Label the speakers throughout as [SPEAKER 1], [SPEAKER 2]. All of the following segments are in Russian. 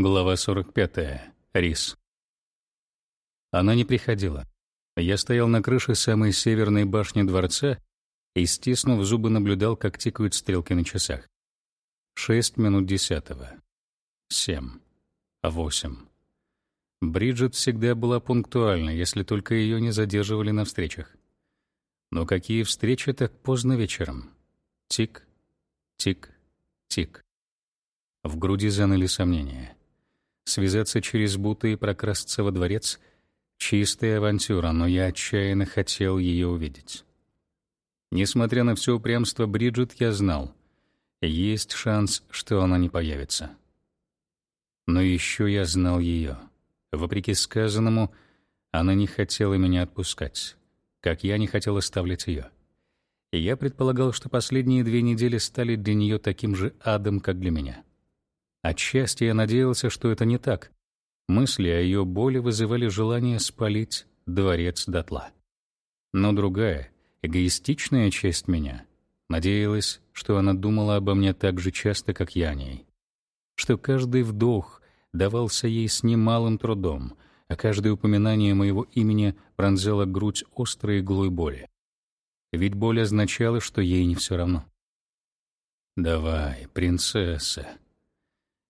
[SPEAKER 1] Глава 45. Рис. Она не приходила. Я стоял на крыше самой северной башни дворца и, стиснув зубы, наблюдал, как тикают стрелки на часах. Шесть минут десятого. Семь. Восемь. Бриджит всегда была пунктуальна, если только ее не задерживали на встречах. Но какие встречи так поздно вечером? Тик, тик, тик. В груди заныли сомнения связаться через Бута и прокрасться во дворец — чистая авантюра, но я отчаянно хотел ее увидеть. Несмотря на все упрямство Бриджит, я знал, есть шанс, что она не появится. Но еще я знал ее. Вопреки сказанному, она не хотела меня отпускать, как я не хотел оставлять ее. И я предполагал, что последние две недели стали для нее таким же адом, как для меня. Отчасти я надеялся, что это не так. Мысли о ее боли вызывали желание спалить дворец дотла. Но другая, эгоистичная часть меня надеялась, что она думала обо мне так же часто, как я о ней. Что каждый вдох давался ей с немалым трудом, а каждое упоминание моего имени пронзало грудь острой иглой боли. Ведь боль означала, что ей не все равно. «Давай, принцесса»,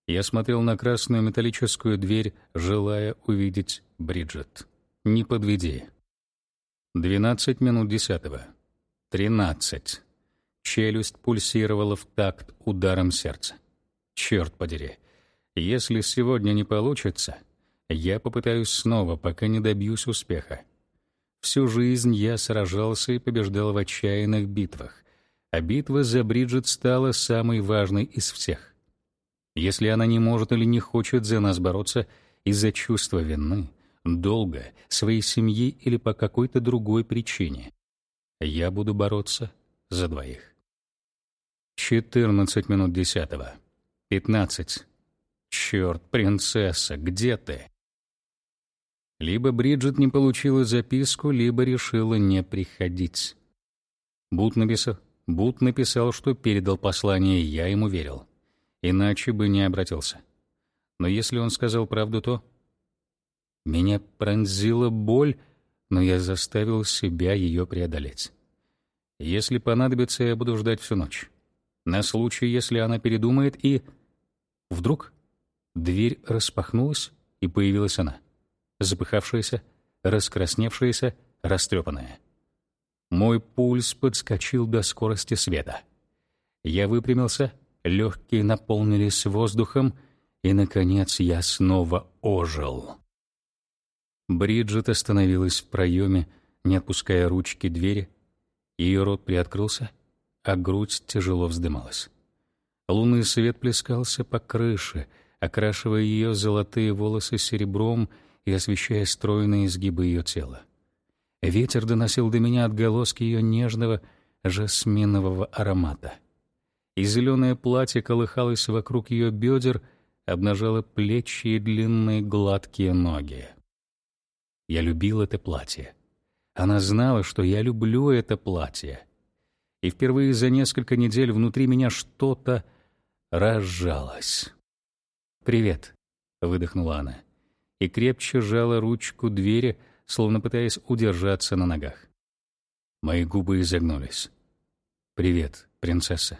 [SPEAKER 1] я смотрел на красную металлическую дверь, желая увидеть Бриджит. Не подведи. Двенадцать минут десятого. Тринадцать. Челюсть пульсировала в такт ударом сердца. Черт подери. Если сегодня не получится, я попытаюсь снова, пока не добьюсь успеха. Всю жизнь я сражался и побеждал в отчаянных битвах, а битва за Бриджит стала самой важной из всех. Если она не может или не хочет за нас бороться из-за чувства вины, долга, своей семьи или по какой-то другой причине, я буду бороться за двоих. 14 минут десятого. 15. Черт, принцесса, где ты? Либо Бриджит не получила записку, либо решила не приходить. Бут написал, Бут написал, что передал послание, я ему верил иначе бы не обратился. Но если он сказал правду, то... Меня пронзила боль, но я заставил себя ее преодолеть. Если понадобится, я буду ждать всю ночь. На случай, если она передумает, и... Вдруг дверь распахнулась, и появилась она. Запыхавшаяся, раскрасневшаяся, растрепанная. Мой пульс подскочил до скорости света. Я выпрямился — легкие наполнились воздухом, и, наконец, я снова ожил. Бриджит остановилась в проеме, не отпуская ручки двери. Ее рот приоткрылся, а грудь тяжело вздымалась. Лунный свет плескался по крыше, окрашивая ее золотые волосы серебром и освещая стройные изгибы ее тела. Ветер доносил до меня отголоски ее нежного жасминового аромата — и зеленое платье колыхалось вокруг ее бедер, обнажало плечи и длинные гладкие ноги. Я любил это платье. Она знала, что я люблю это платье. И впервые за несколько недель внутри меня что-то разжалось. «Привет», — выдохнула она, и крепче сжала ручку двери, словно пытаясь удержаться на ногах. Мои губы изогнулись. «Привет, принцесса».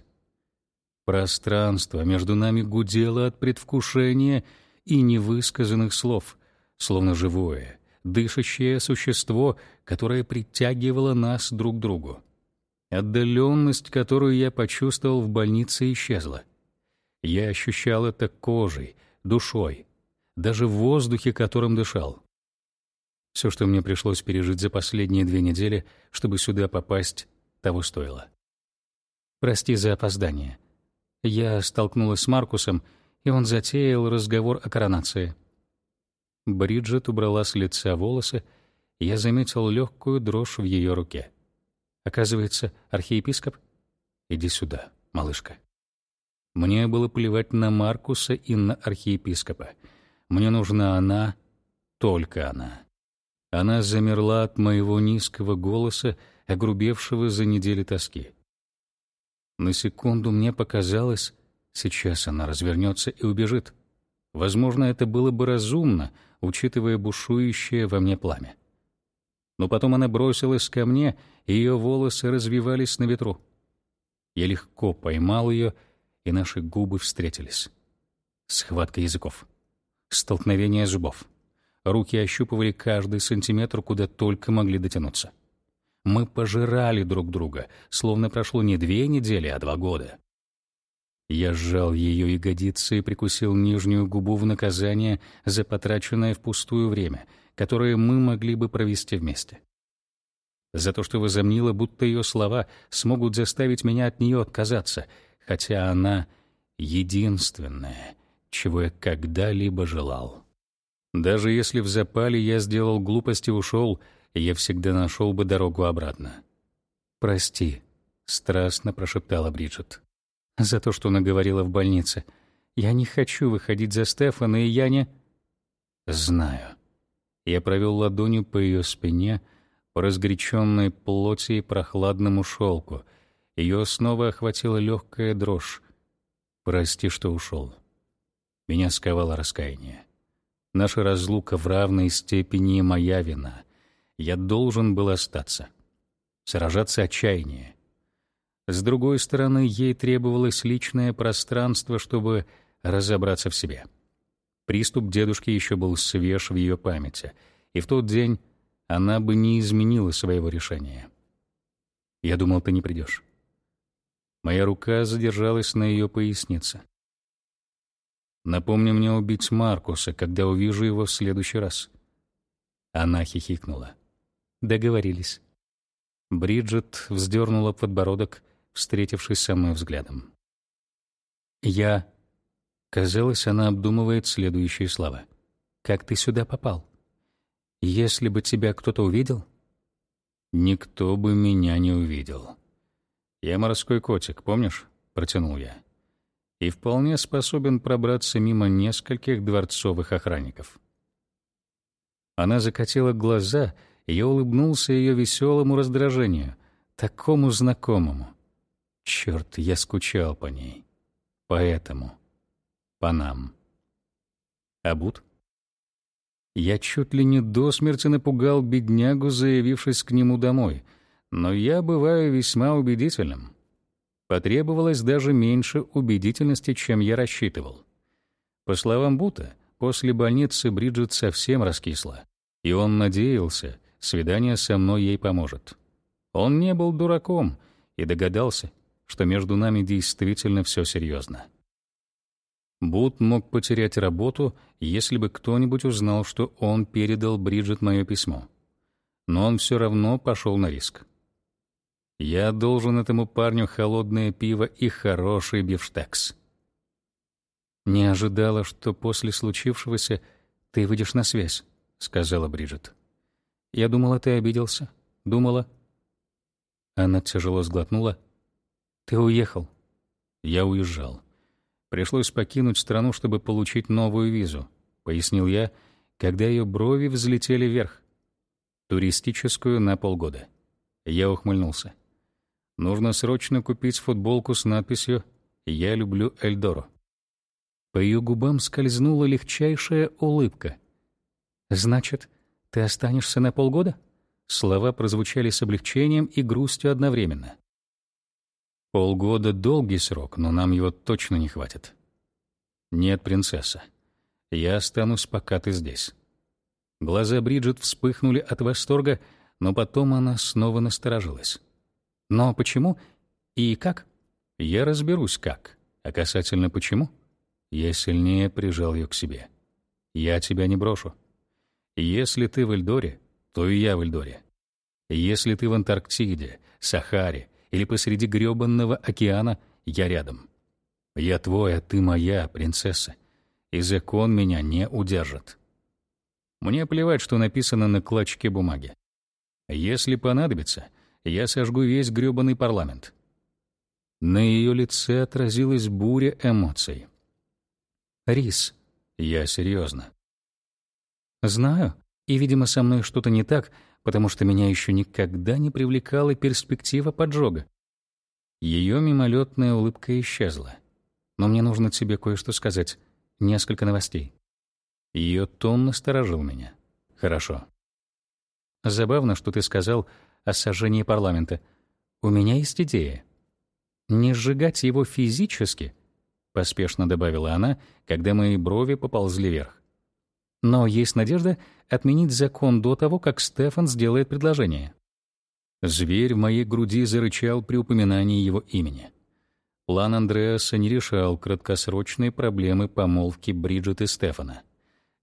[SPEAKER 1] Пространство между нами гудело от предвкушения и невысказанных слов, словно живое, дышащее существо, которое притягивало нас друг к другу. Отдаленность, которую я почувствовал в больнице, исчезла. Я ощущал это кожей, душой, даже в воздухе, которым дышал. Все, что мне пришлось пережить за последние две недели, чтобы сюда попасть, того стоило. Прости за опоздание. Я столкнулась с Маркусом, и он затеял разговор о коронации. Бриджит убрала с лица волосы, я заметил легкую дрожь в ее руке. Оказывается, архиепископ? Иди сюда, малышка. Мне было плевать на Маркуса и на архиепископа. Мне нужна она, только она. Она замерла от моего низкого голоса, огрубевшего за недели тоски. На секунду мне показалось, сейчас она развернется и убежит. Возможно, это было бы разумно, учитывая бушующее во мне пламя. Но потом она бросилась ко мне, и ее волосы развивались на ветру. Я легко поймал ее, и наши губы встретились. Схватка языков. Столкновение зубов. Руки ощупывали каждый сантиметр, куда только могли дотянуться. Мы пожирали друг друга, словно прошло не две недели, а два года. Я сжал ее ягодицы и прикусил нижнюю губу в наказание за потраченное впустую время, которое мы могли бы провести вместе. За то, что возомнила, будто ее слова смогут заставить меня от нее отказаться, хотя она единственная, чего я когда-либо желал. Даже если в запале я сделал глупость и ушел, я всегда нашел бы дорогу обратно. «Прости», — страстно прошептала Бриджит за то, что наговорила в больнице. Я не хочу выходить за Стефана, и я. Знаю. Я провел ладонью по ее спине, по разгоряченной плоти и прохладному шелку. Ее снова охватила легкая дрожь. Прости, что ушел. Меня сковало раскаяние. Наша разлука в равной степени моя вина. Я должен был остаться. Сражаться отчаяние. С другой стороны, ей требовалось личное пространство, чтобы разобраться в себе. Приступ дедушки еще был свеж в ее памяти, и в тот день она бы не изменила своего решения. «Я думал, ты не придешь». Моя рука задержалась на ее пояснице. «Напомни мне убить Маркуса, когда увижу его в следующий раз». Она хихикнула. «Договорились». Бриджит вздернула подбородок, встретившись со мной взглядом. «Я...» Казалось, она обдумывает следующие слова. «Как ты сюда попал? Если бы тебя кто-то увидел...» «Никто бы меня не увидел. Я морской котик, помнишь?» — протянул я. «И вполне способен пробраться мимо нескольких дворцовых охранников». Она закатила глаза, я улыбнулся ее веселому раздражению, такому знакомому. Черт, я скучал по ней. Поэтому. По нам. Абут? Я чуть ли не до смерти напугал беднягу, заявившись к нему домой, но я бываю весьма убедительным. Потребовалось даже меньше убедительности, чем я рассчитывал. По словам Бута, после больницы Бриджит совсем раскисла, и он надеялся, свидание со мной ей поможет. Он не был дураком и догадался, что между нами действительно все серьезно. Бут мог потерять работу, если бы кто-нибудь узнал, что он передал Бриджит мое письмо. Но он все равно пошел на риск. Я должен этому парню холодное пиво и хороший бифштекс. «Не ожидала, что после случившегося ты выйдешь на связь», — сказала Бриджит. «Я думала, ты обиделся. Думала...» Она тяжело сглотнула ты уехал. Я уезжал. Пришлось покинуть страну, чтобы получить новую визу, пояснил я, когда ее брови взлетели вверх. Туристическую на полгода. Я ухмыльнулся. Нужно срочно купить футболку с надписью «Я люблю Эльдоро». По ее губам скользнула легчайшая улыбка. «Значит, ты останешься на полгода?» Слова прозвучали с облегчением и грустью одновременно. Полгода — долгий срок, но нам его точно не хватит. Нет, принцесса. Я останусь, пока ты здесь. Глаза Бриджит вспыхнули от восторга, но потом она снова насторожилась. Но почему и как? Я разберусь, как. А касательно почему, я сильнее прижал ее к себе. Я тебя не брошу. Если ты в Эльдоре, то и я в Эльдоре. Если ты в Антарктиде, Сахаре или посреди грёбанного океана, я рядом. Я твой, а ты моя, принцесса, и закон меня не удержит. Мне плевать, что написано на клочке бумаги. Если понадобится, я сожгу весь грёбаный парламент. На ее лице отразилась буря эмоций. Рис, я серьезно. Знаю, и, видимо, со мной что-то не так, потому что меня еще никогда не привлекала перспектива поджога. Ее мимолетная улыбка исчезла. Но мне нужно тебе кое-что сказать. несколько новостей. Ее тон насторожил меня. Хорошо. Забавно, что ты сказал о сожжении парламента. У меня есть идея. Не сжигать его физически, поспешно добавила она, когда мои брови поползли вверх. Но есть надежда отменить закон до того, как Стефан сделает предложение. Зверь в моей груди зарычал при упоминании его имени. План Андреаса не решал краткосрочные проблемы помолвки Бриджит и Стефана.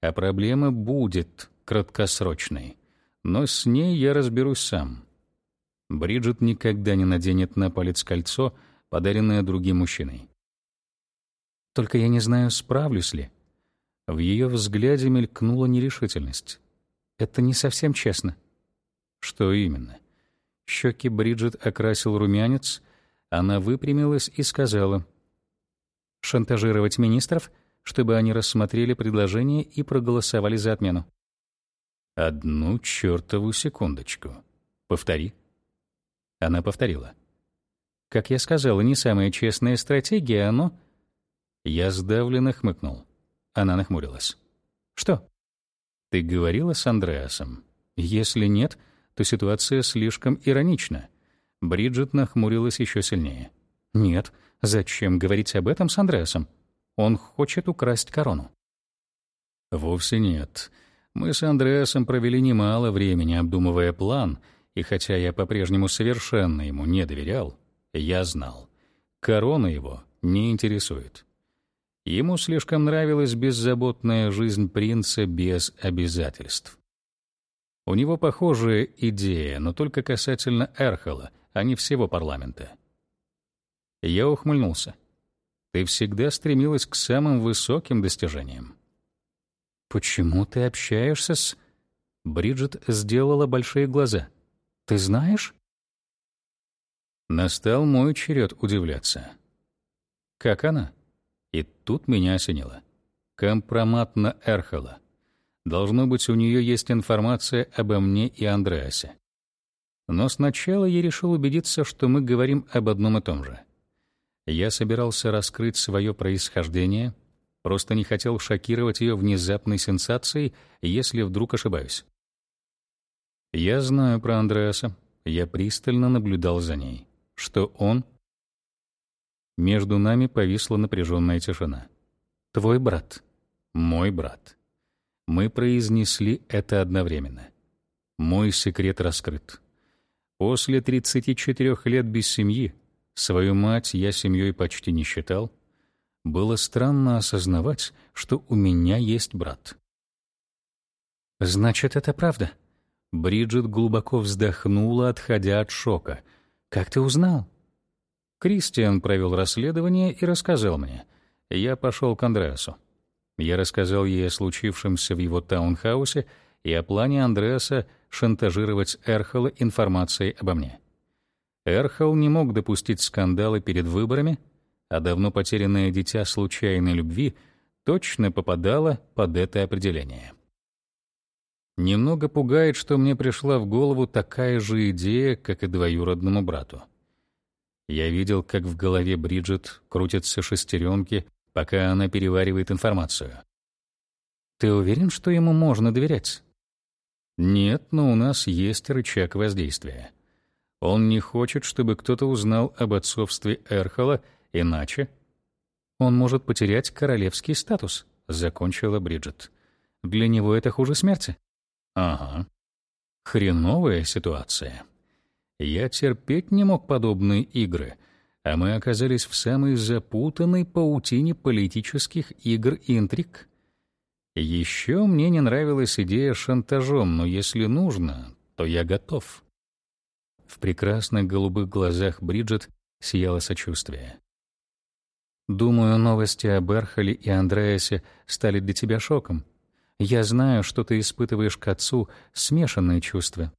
[SPEAKER 1] А проблема будет краткосрочной. Но с ней я разберусь сам. Бриджит никогда не наденет на палец кольцо, подаренное другим мужчиной. Только я не знаю, справлюсь ли. В ее взгляде мелькнула нерешительность. Это не совсем честно. Что именно? Щеки Бриджит окрасил румянец, она выпрямилась и сказала: "Шантажировать министров, чтобы они рассмотрели предложение и проголосовали за отмену". Одну чертову секундочку. Повтори. Она повторила. Как я сказала, не самая честная стратегия, но я сдавленно хмыкнул. Она нахмурилась. Что? Ты говорила с Андреасом? Если нет, то ситуация слишком иронична. Бриджит нахмурилась еще сильнее. Нет, зачем говорить об этом с Андреасом? Он хочет украсть корону. Вовсе нет. Мы с Андреасом провели немало времени, обдумывая план, и хотя я по-прежнему совершенно ему не доверял, я знал. Корона его не интересует. Ему слишком нравилась беззаботная жизнь принца без обязательств. У него похожая идея, но только касательно Эрхола, а не всего парламента. Я ухмыльнулся. Ты всегда стремилась к самым высоким достижениям. «Почему ты общаешься с...» Бриджит сделала большие глаза. «Ты знаешь?» Настал мой черед удивляться. «Как она?» И тут меня осенило. Компромат на Эрхола. Должно быть, у нее есть информация обо мне и Андреасе. Но сначала я решил убедиться, что мы говорим об одном и том же. Я собирался раскрыть свое происхождение — Просто не хотел шокировать ее внезапной сенсацией, если вдруг ошибаюсь. Я знаю про Андреаса. Я пристально наблюдал за ней. Что он... Между нами повисла напряженная тишина. «Твой брат». «Мой брат». Мы произнесли это одновременно. Мой секрет раскрыт. После 34 лет без семьи, свою мать я семьей почти не считал, было странно осознавать, что у меня есть брат. «Значит, это правда?» Бриджит глубоко вздохнула, отходя от шока. «Как ты узнал?» Кристиан провел расследование и рассказал мне. Я пошел к Андреасу. Я рассказал ей о случившемся в его таунхаусе и о плане Андреаса шантажировать Эрхола информацией обо мне. Эрхол не мог допустить скандала перед выборами — а давно потерянное дитя случайной любви точно попадало под это определение. Немного пугает, что мне пришла в голову такая же идея, как и двоюродному брату. Я видел, как в голове Бриджит крутятся шестеренки, пока она переваривает информацию. Ты уверен, что ему можно доверять? Нет, но у нас есть рычаг воздействия. Он не хочет, чтобы кто-то узнал об отцовстве Эрхола Иначе он может потерять королевский статус, закончила Бриджит. Для него это хуже смерти. Ага. Хреновая ситуация. Я терпеть не мог подобные игры, а мы оказались в самой запутанной паутине политических игр и интриг. Еще мне не нравилась идея шантажом, но если нужно, то я готов. В прекрасных голубых глазах Бриджит сияло сочувствие. Думаю, новости о Берхоле и Андреасе стали для тебя шоком. Я знаю, что ты испытываешь к отцу смешанные чувства.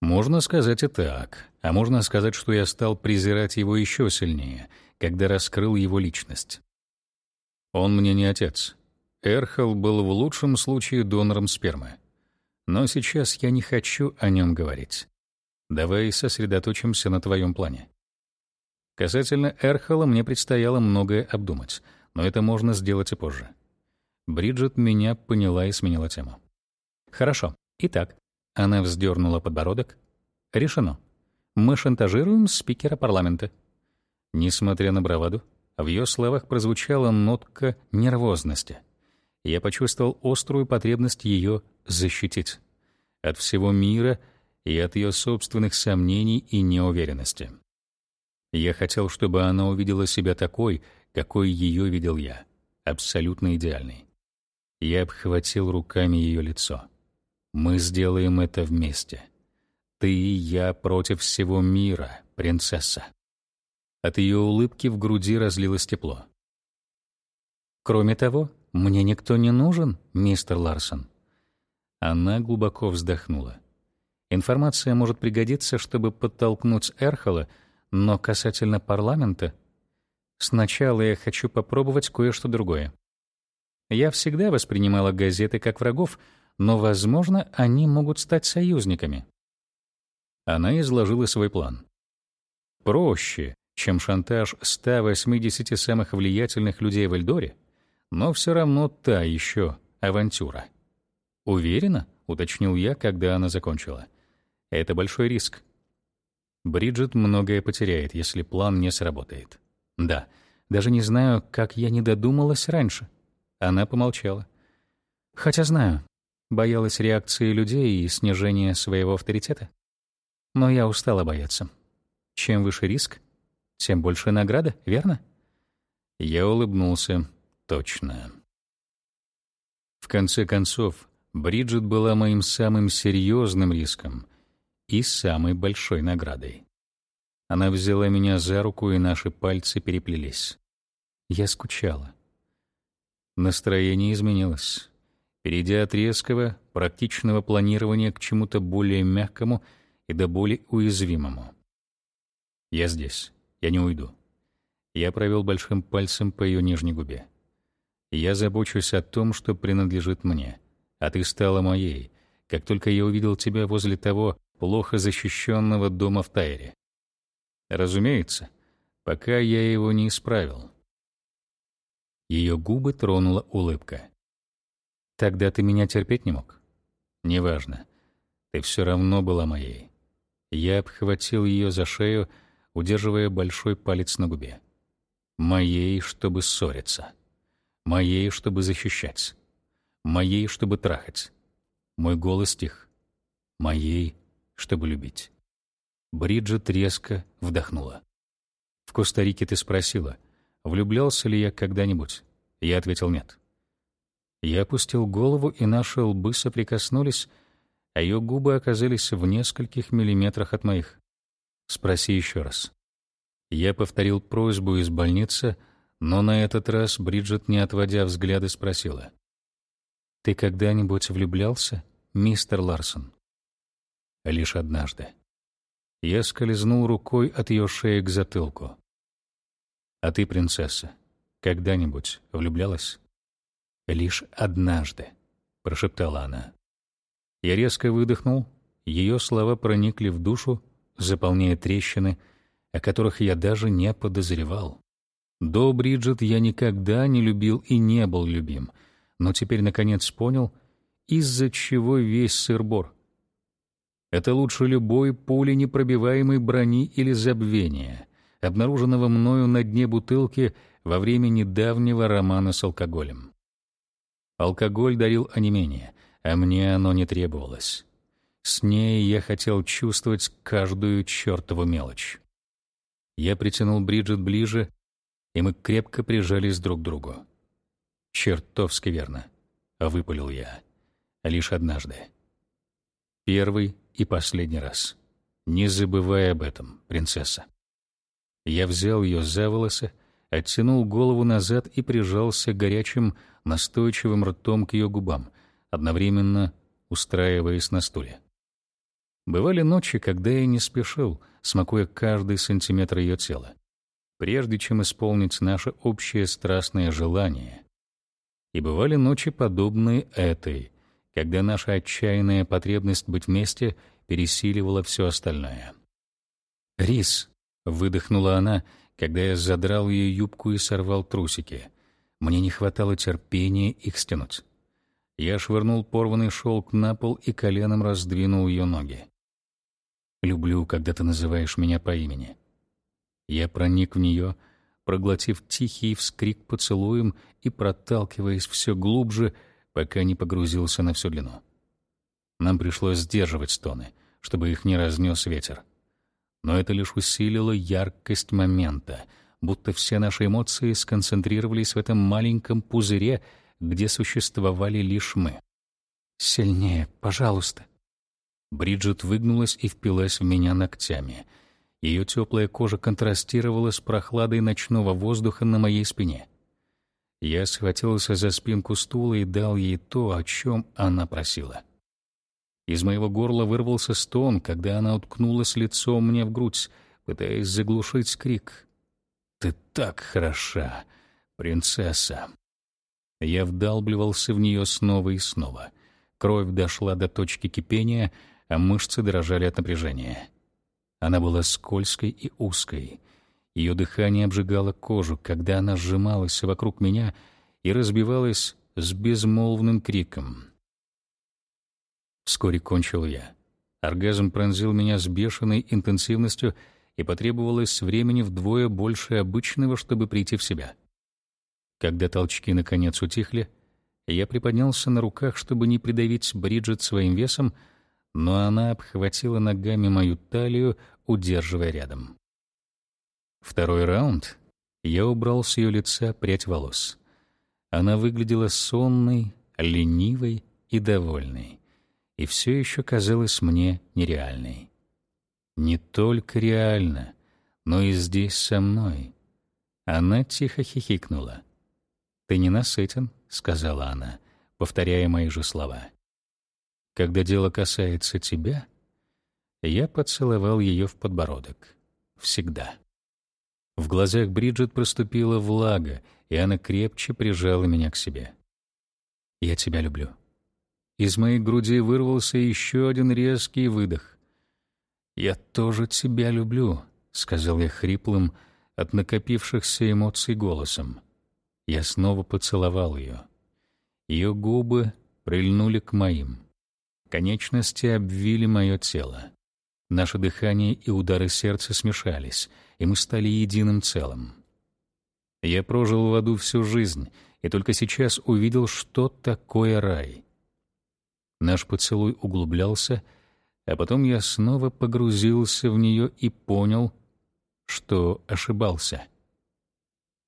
[SPEAKER 1] Можно сказать и так, а можно сказать, что я стал презирать его еще сильнее, когда раскрыл его личность. Он мне не отец. Эрхол был в лучшем случае донором спермы. Но сейчас я не хочу о нем говорить. Давай сосредоточимся на твоем плане. Касательно Эрхола мне предстояло многое обдумать, но это можно сделать и позже. Бриджит меня поняла и сменила тему. «Хорошо. Итак». Она вздернула подбородок. «Решено. Мы шантажируем спикера парламента». Несмотря на браваду, в ее словах прозвучала нотка нервозности. Я почувствовал острую потребность ее защитить. От всего мира и от ее собственных сомнений и неуверенности. Я хотел, чтобы она увидела себя такой, какой ее видел я, абсолютно идеальной. Я обхватил руками ее лицо. Мы сделаем это вместе. Ты и я против всего мира, принцесса. От ее улыбки в груди разлилось тепло. Кроме того, мне никто не нужен, мистер Ларсон. Она глубоко вздохнула. Информация может пригодиться, чтобы подтолкнуть Эрхола, но касательно парламента, сначала я хочу попробовать кое-что другое. Я всегда воспринимала газеты как врагов, но, возможно, они могут стать союзниками. Она изложила свой план. Проще, чем шантаж 180 самых влиятельных людей в Эльдоре, но все равно та еще авантюра. «Уверена?» — уточнил я, когда она закончила. «Это большой риск. Бриджит многое потеряет, если план не сработает. Да, даже не знаю, как я не додумалась раньше». Она помолчала. «Хотя знаю, боялась реакции людей и снижения своего авторитета. Но я устала бояться. Чем выше риск, тем больше награда, верно?» Я улыбнулся. «Точно». В конце концов, Бриджит была моим самым серьезным риском и самой большой наградой. Она взяла меня за руку, и наши пальцы переплелись. Я скучала. Настроение изменилось. Перейдя от резкого, практичного планирования к чему-то более мягкому и до более уязвимому. Я здесь. Я не уйду. Я провел большим пальцем по ее нижней губе. Я забочусь о том, что принадлежит мне, а ты стала моей, как только я увидел тебя возле того плохо защищенного дома в Тайре. Разумеется, пока я его не исправил. Ее губы тронула улыбка. Тогда ты меня терпеть не мог? Неважно. Ты все равно была моей. Я обхватил ее за шею, удерживая большой палец на губе. Моей, чтобы ссориться. Моей, чтобы защищать. Моей, чтобы трахать. Мой голос тих. Моей, чтобы любить. Бриджит резко вдохнула. В Коста-Рике ты спросила, влюблялся ли я когда-нибудь. Я ответил нет. Я опустил голову, и наши лбы соприкоснулись, а ее губы оказались в нескольких миллиметрах от моих. Спроси еще раз. Я повторил просьбу из больницы, но на этот раз Бриджит, не отводя взгляда, спросила. «Ты когда-нибудь влюблялся, мистер Ларсон?» Лишь однажды. Я скользнул рукой от ее шеи к затылку. «А ты, принцесса, когда-нибудь влюблялась?» «Лишь однажды», — прошептала она. Я резко выдохнул, ее слова проникли в душу, заполняя трещины, о которых я даже не подозревал. До Бриджит я никогда не любил и не был любим, но теперь наконец понял, из-за чего весь сыр-бор. Это лучше любой пули непробиваемой брони или забвения, обнаруженного мною на дне бутылки во время недавнего романа с алкоголем. Алкоголь дарил онемение, а мне оно не требовалось. С ней я хотел чувствовать каждую чертову мелочь. Я притянул Бриджит ближе и мы крепко прижались друг к другу. «Чертовски верно», — выпалил я. Лишь однажды. Первый и последний раз. Не забывай об этом, принцесса. Я взял ее за волосы, оттянул голову назад и прижался горячим, настойчивым ртом к ее губам, одновременно устраиваясь на стуле. Бывали ночи, когда я не спешил, смакуя каждый сантиметр ее тела прежде чем исполнить наше общее страстное желание. И бывали ночи, подобные этой, когда наша отчаянная потребность быть вместе пересиливала все остальное. «Рис!» — выдохнула она, когда я задрал ее юбку и сорвал трусики. Мне не хватало терпения их стянуть. Я швырнул порванный шелк на пол и коленом раздвинул ее ноги. «Люблю, когда ты называешь меня по имени». Я проник в нее, проглотив тихий вскрик поцелуем и проталкиваясь все глубже, пока не погрузился на всю длину. Нам пришлось сдерживать стоны, чтобы их не разнес ветер. Но это лишь усилило яркость момента, будто все наши эмоции сконцентрировались в этом маленьком пузыре, где существовали лишь мы. «Сильнее, пожалуйста». Бриджит выгнулась и впилась в меня ногтями. Ее теплая кожа контрастировала с прохладой ночного воздуха на моей спине. Я схватился за спинку стула и дал ей то, о чем она просила. Из моего горла вырвался стон, когда она уткнулась лицом мне в грудь, пытаясь заглушить крик. «Ты так хороша, принцесса!» Я вдалбливался в нее снова и снова. Кровь дошла до точки кипения, а мышцы дрожали от напряжения. Она была скользкой и узкой. Ее дыхание обжигало кожу, когда она сжималась вокруг меня и разбивалась с безмолвным криком. Вскоре кончил я. Оргазм пронзил меня с бешеной интенсивностью, и потребовалось времени вдвое больше обычного, чтобы прийти в себя. Когда толчки наконец утихли, я приподнялся на руках, чтобы не придавить Бриджит своим весом, но она обхватила ногами мою талию, удерживая рядом. Второй раунд я убрал с ее лица прядь волос. Она выглядела сонной, ленивой и довольной, и все еще казалась мне нереальной. Не только реально, но и здесь со мной. Она тихо хихикнула. «Ты не насытен», — сказала она, повторяя мои же слова. «Когда дело касается тебя...» Я поцеловал ее в подбородок. Всегда. В глазах Бриджит проступила влага, и она крепче прижала меня к себе. «Я тебя люблю». Из моей груди вырвался еще один резкий выдох. «Я тоже тебя люблю», — сказал я хриплым от накопившихся эмоций голосом. Я снова поцеловал ее. Ее губы прильнули к моим. Конечности обвили мое тело. Наше дыхание и удары сердца смешались, и мы стали единым целым. Я прожил в аду всю жизнь, и только сейчас увидел, что такое рай. Наш поцелуй углублялся, а потом я снова погрузился в нее и понял, что ошибался.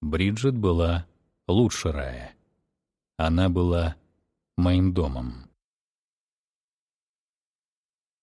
[SPEAKER 1] Бриджит была лучше рая. Она была моим домом.